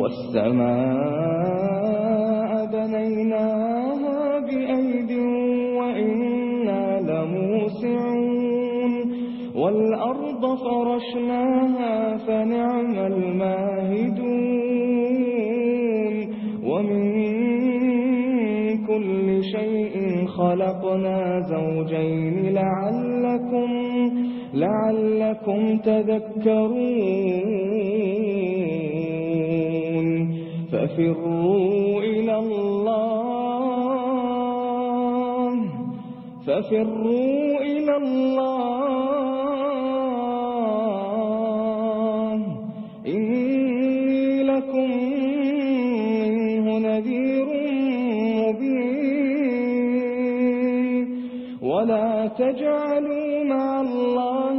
والسماء بنيناها بأيد وإنا لموسعون والأرض فرشناها فنعم الماهدون ومن كل شيء خلقنا زوجين لعلكم لعلكم تذكرون ففروا إلى الله ففروا إلى الله إني لكم منه نذير مبين ولا تجعلوا مع الله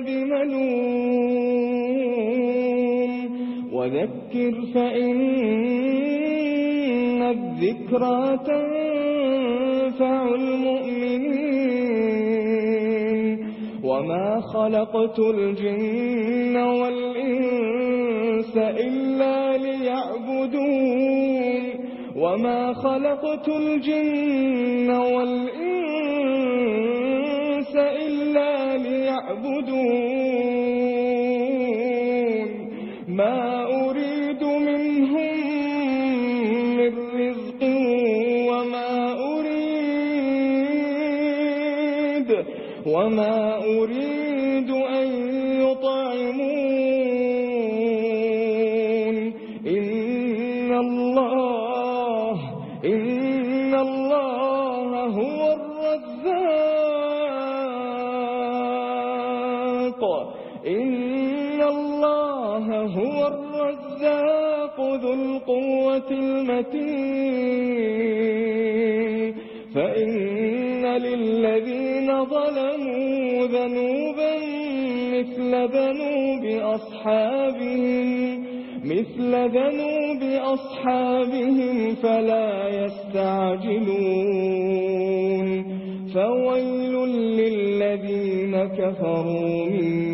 بمنون وذكر فإن الذكرى تنفع المؤمنين. وما خلقت الجن والإنس إلا ليعبدون. وما خلقت الجن والإنس ما أريد منهم من رزق وما أريد وما أريد أن يطعمون. إن الله إن الله هو الرزاق. إن هو الرزاق ذو القوة المتين. فإن للذين ظلموا ذنوبا مثل ذنوب أصحابهم مثل ذنوب أصحابهم فلا يستعجلون. فويل للذين كفروا من